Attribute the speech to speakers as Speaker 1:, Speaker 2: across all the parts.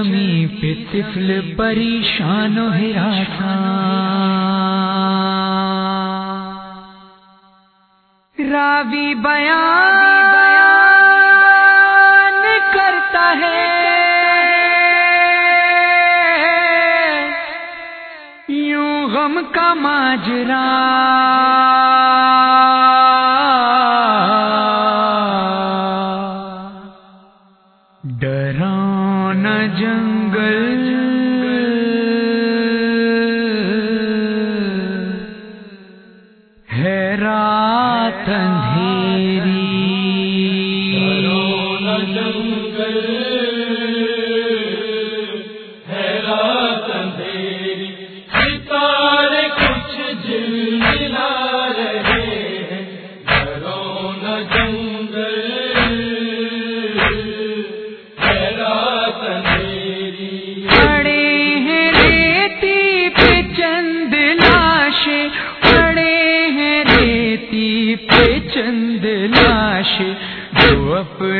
Speaker 1: چمی پہ طفل پریشان و ہراساں۔ راوی بیان کرتا ہے۔ یوں غم کا ماجرا۔ وطن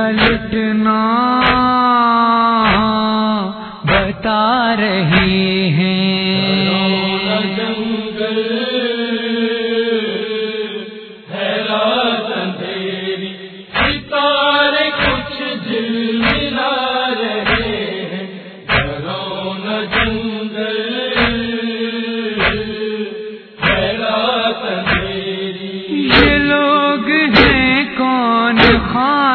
Speaker 1: کا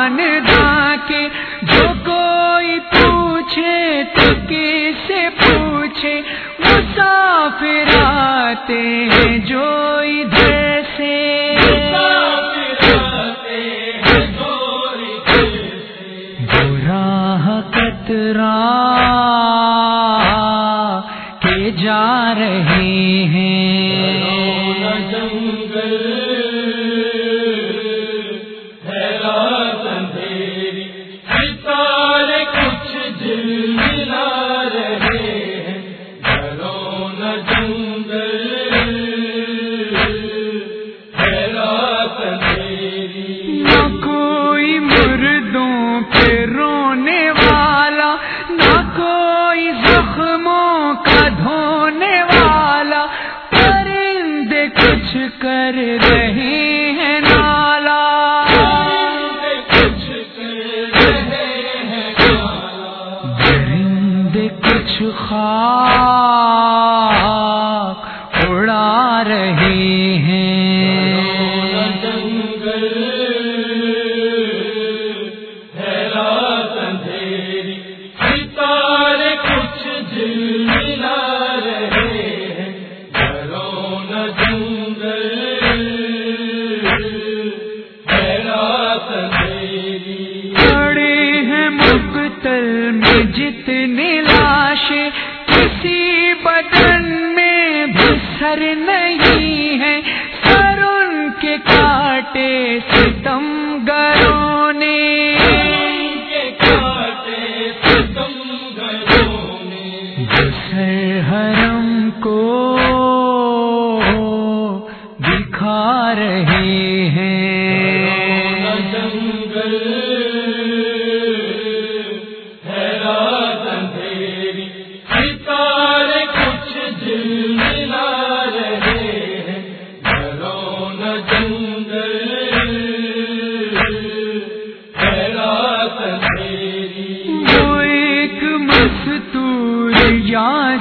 Speaker 1: جان دا کے جو کوئی پوچھے تو کیسے پوچھے؟ مسافر آتے ہیں جو ادھر سے۔ میری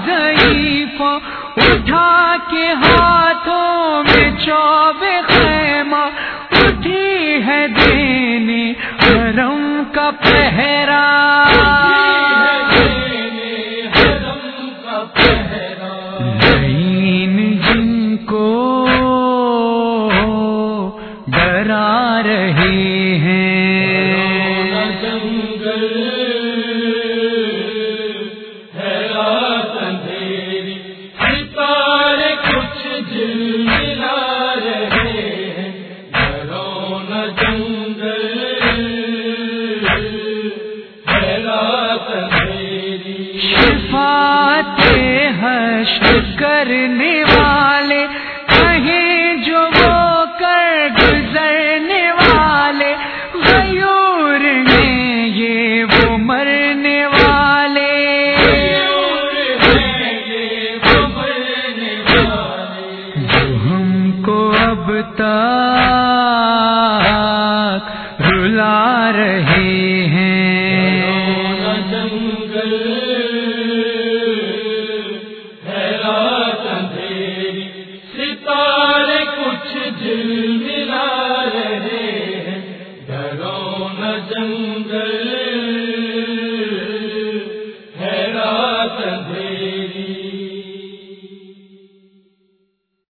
Speaker 1: ضعیف اٹھا کے ہاتھوں میں چوب خیمہ، اٹھی ہے دینے حرم کا پہرا۔ زین جن
Speaker 2: رہی کب تک رلا رہے ہیں۔
Speaker 1: ستارے کچھ جل